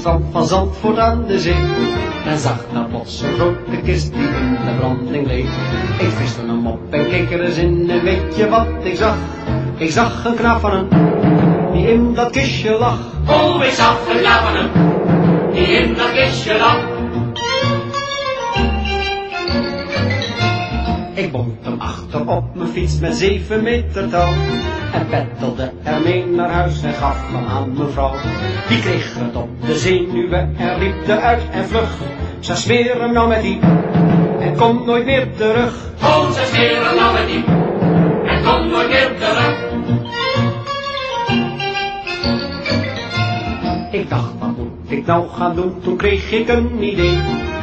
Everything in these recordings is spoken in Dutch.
strand van Zandvoort aan de zee. En zag daar plots een grote kist die in de branding leek. Ik viste hem op en keek er eens in en weet je wat ik zag? Ik zag een knaap van hem, die in dat kistje lag. Oh, ik zag een knaap van hem, die in dat kistje lag. Ik bond hem achter op mijn fiets met zeven meter touw. En pettelde ermee naar huis en gaf hem aan mevrouw. Die kreeg het op de zenuwen en riep eruit en vlug. Ze smeren hem nou met die en komt nooit meer terug. Oh, ze smeren hem nou met die en komt nooit meer terug. Ik dacht, wat moet ik nou gaan doen? Toen kreeg ik een idee.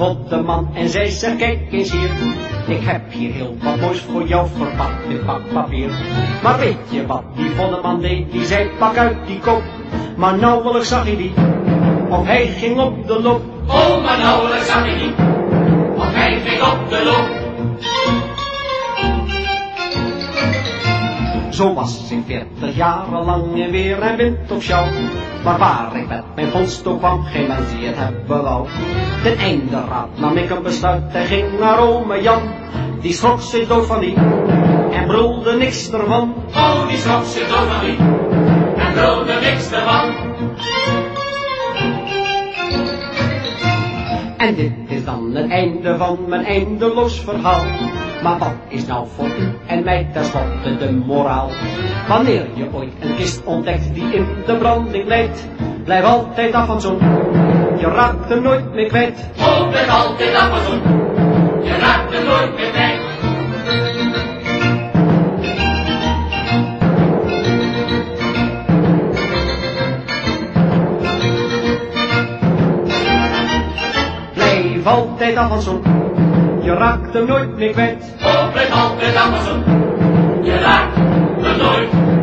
De voddeman en zei zeg kijk eens hier. Ik heb hier heel wat moois voor jou verpakt in pakpapier. Maar weet je wat die voddeman deed? Die zei pak uit die kop. Maar nauwelijks zag hij die. Of hij ging op de loop. Oh, maar nauwelijks zag ik die. Of hij ging op de loop. Zo was ik veertig jaren lang en weer en wind op sjouw. Maar waar ik met mijn vondst ook kwam, geen mens die het hebben wou. Ten einde raad nam ik een besluit en ging naar ome Jan. Die schrok zich dood van die en brulde niks ervan. Oh, die schrok zich dood van die en brulde niks ervan. En dit is dan het einde van mijn eindeloos verhaal. Maar wat is nou voor u en mij tenslotte de moraal? Wanneer je ooit een kist ontdekt die in de branding leidt, blijf altijd af van zo'n. Je raakt er nooit meer kwijt. Blijf altijd af van zo'n. Je raakt er nooit meer kwijt. Blijf altijd af van zo'n. Je raakt er nooit meer kwijt. Oh, blijf altijd af van zo'n. Je raakt er nooit.